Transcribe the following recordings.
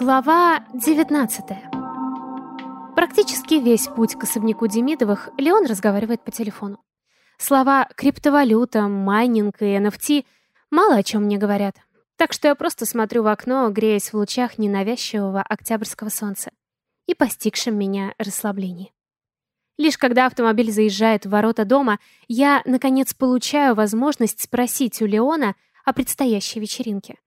Глава 19 Практически весь путь к особняку Демидовых Леон разговаривает по телефону. Слова «криптовалюта», «майнинг» и NFT мало о чем мне говорят. Так что я просто смотрю в окно, греясь в лучах ненавязчивого октябрьского солнца и постигшем меня расслаблении. Лишь когда автомобиль заезжает в ворота дома, я, наконец, получаю возможность спросить у Леона о предстоящей вечеринке.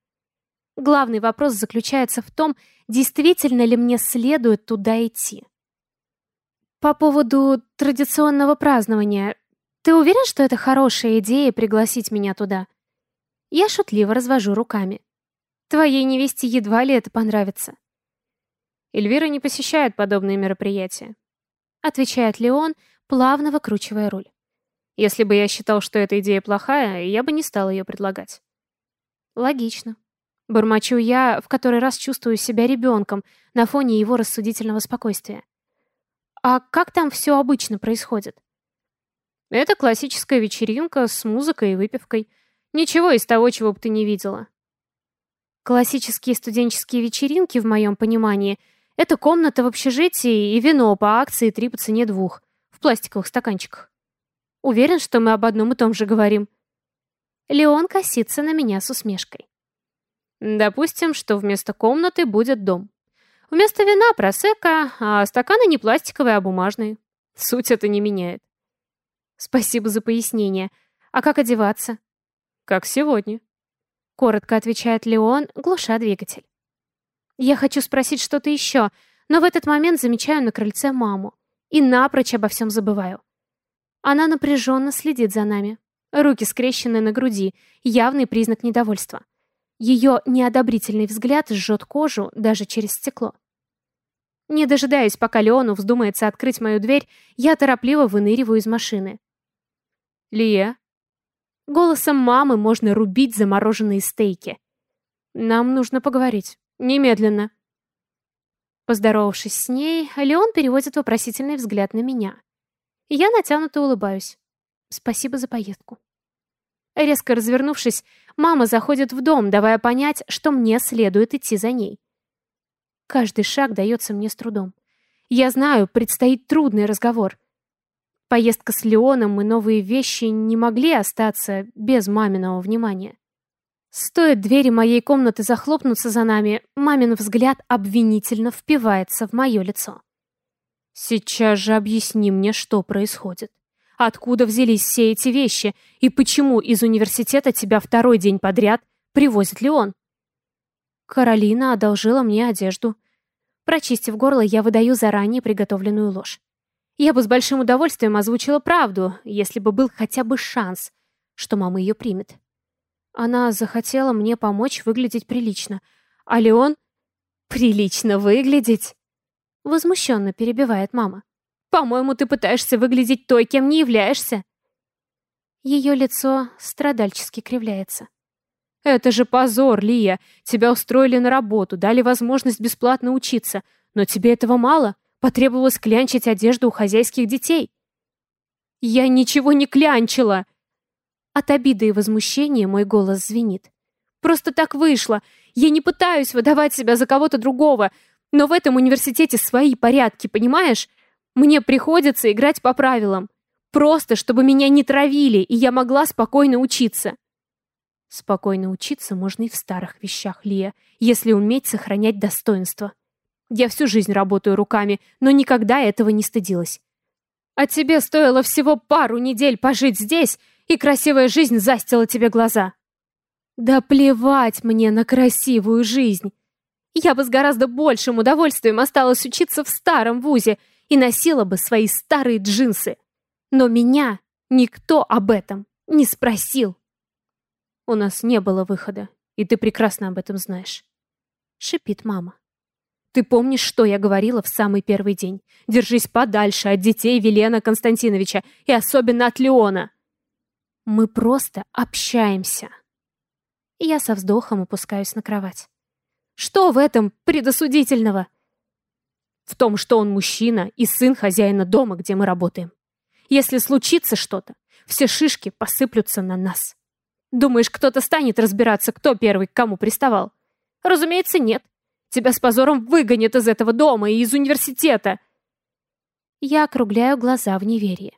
Главный вопрос заключается в том, действительно ли мне следует туда идти. По поводу традиционного празднования, ты уверен, что это хорошая идея пригласить меня туда? Я шутливо развожу руками. Твоей невесте едва ли это понравится. Эльвира не посещает подобные мероприятия. Отвечает Леон, плавно выкручивая руль. Если бы я считал, что эта идея плохая, я бы не стал ее предлагать. Логично. Бормочу я, в который раз чувствую себя ребенком на фоне его рассудительного спокойствия. А как там все обычно происходит? Это классическая вечеринка с музыкой и выпивкой. Ничего из того, чего бы ты не видела. Классические студенческие вечеринки, в моем понимании, это комната в общежитии и вино по акции три по цене двух, в пластиковых стаканчиках. Уверен, что мы об одном и том же говорим. Леон косится на меня с усмешкой. Допустим, что вместо комнаты будет дом. Вместо вина просека, а стаканы не пластиковые, а бумажные. Суть это не меняет. Спасибо за пояснение. А как одеваться? Как сегодня. Коротко отвечает Леон, глуша двигатель. Я хочу спросить что-то еще, но в этот момент замечаю на крыльце маму и напрочь обо всем забываю. Она напряженно следит за нами. Руки скрещены на груди, явный признак недовольства. Ее неодобрительный взгляд жжет кожу даже через стекло. Не дожидаясь, пока Леону вздумается открыть мою дверь, я торопливо выныриваю из машины. «Лия?» Голосом мамы можно рубить замороженные стейки. «Нам нужно поговорить. Немедленно». Поздоровавшись с ней, Леон переводит вопросительный взгляд на меня. Я натянуто улыбаюсь. Спасибо за поездку. Резко развернувшись, мама заходит в дом, давая понять, что мне следует идти за ней. Каждый шаг дается мне с трудом. Я знаю, предстоит трудный разговор. Поездка с Леоном и новые вещи не могли остаться без маминого внимания. Стоит двери моей комнаты захлопнуться за нами, мамин взгляд обвинительно впивается в мое лицо. «Сейчас же объясни мне, что происходит». Откуда взялись все эти вещи? И почему из университета тебя второй день подряд привозит ли он? Каролина одолжила мне одежду. Прочистив горло, я выдаю заранее приготовленную ложь. Я бы с большим удовольствием озвучила правду, если бы был хотя бы шанс, что мама ее примет. Она захотела мне помочь выглядеть прилично. А Леон... «Прилично выглядеть?» Возмущенно перебивает мама. По-моему, ты пытаешься выглядеть той, кем не являешься. Ее лицо страдальчески кривляется. Это же позор, Лия. Тебя устроили на работу, дали возможность бесплатно учиться. Но тебе этого мало. Потребовалось клянчить одежду у хозяйских детей. Я ничего не клянчила. От обиды и возмущения мой голос звенит. Просто так вышло. Я не пытаюсь выдавать себя за кого-то другого. Но в этом университете свои порядки, понимаешь? Мне приходится играть по правилам. Просто, чтобы меня не травили, и я могла спокойно учиться. Спокойно учиться можно и в старых вещах, Лия, если уметь сохранять достоинство. Я всю жизнь работаю руками, но никогда этого не стыдилась. А тебе стоило всего пару недель пожить здесь, и красивая жизнь застила тебе глаза. Да плевать мне на красивую жизнь. Я бы с гораздо большим удовольствием осталась учиться в старом вузе и носила бы свои старые джинсы. Но меня никто об этом не спросил. У нас не было выхода, и ты прекрасно об этом знаешь. Шипит мама. Ты помнишь, что я говорила в самый первый день? Держись подальше от детей Велена Константиновича и особенно от Леона. Мы просто общаемся. Я со вздохом опускаюсь на кровать. Что в этом предосудительного? В том, что он мужчина и сын хозяина дома, где мы работаем. Если случится что-то, все шишки посыплются на нас. Думаешь, кто-то станет разбираться, кто первый к кому приставал? Разумеется, нет. Тебя с позором выгонят из этого дома и из университета. Я округляю глаза в неверии.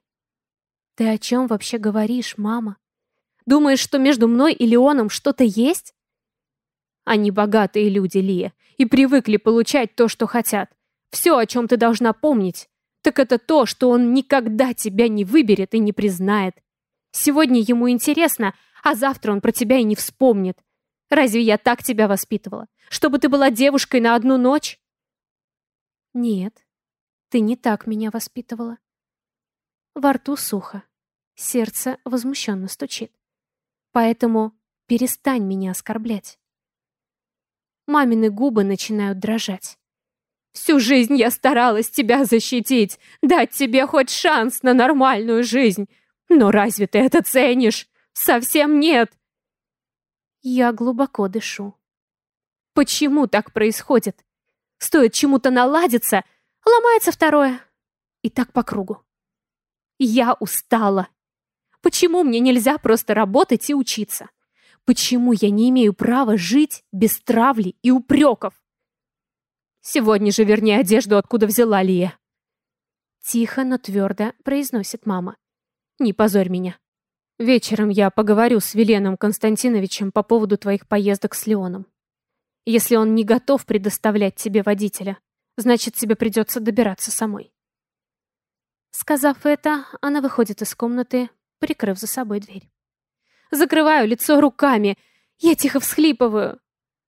Ты о чем вообще говоришь, мама? Думаешь, что между мной и Леоном что-то есть? Они богатые люди, Лия, и привыкли получать то, что хотят. Все, о чем ты должна помнить, так это то, что он никогда тебя не выберет и не признает. Сегодня ему интересно, а завтра он про тебя и не вспомнит. Разве я так тебя воспитывала? Чтобы ты была девушкой на одну ночь? Нет, ты не так меня воспитывала. Во рту сухо, сердце возмущенно стучит. Поэтому перестань меня оскорблять. Мамины губы начинают дрожать. Всю жизнь я старалась тебя защитить, дать тебе хоть шанс на нормальную жизнь. Но разве ты это ценишь? Совсем нет. Я глубоко дышу. Почему так происходит? Стоит чему-то наладиться, ломается второе. И так по кругу. Я устала. Почему мне нельзя просто работать и учиться? Почему я не имею права жить без травли и упреков? Сегодня же верни одежду, откуда взяла Лия. Тихо, но твердо произносит мама. Не позорь меня. Вечером я поговорю с Веленом Константиновичем по поводу твоих поездок с Леоном. Если он не готов предоставлять тебе водителя, значит, тебе придется добираться самой. Сказав это, она выходит из комнаты, прикрыв за собой дверь. Закрываю лицо руками. Я тихо всхлипываю.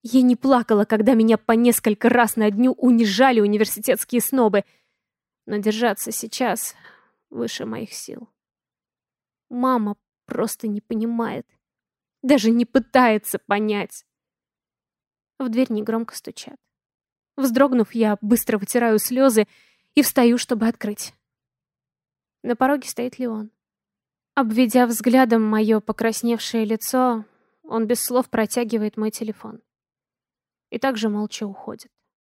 Я не плакала, когда меня по несколько раз на дню унижали университетские снобы. Но держаться сейчас выше моих сил. Мама просто не понимает. Даже не пытается понять. В дверь негромко стучат. Вздрогнув, я быстро вытираю слезы и встаю, чтобы открыть. На пороге стоит Леон. Обведя взглядом мое покрасневшее лицо, он без слов протягивает мой телефон. И также молча уходит.